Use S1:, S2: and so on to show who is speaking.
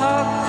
S1: talk